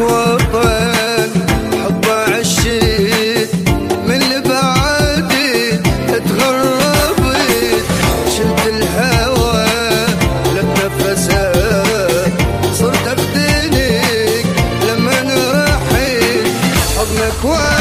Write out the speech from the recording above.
وطن حب عشيت من بعدي تغربت شلت الهوى لتنفسها صرت افتنك لما رحيت حضنك وطن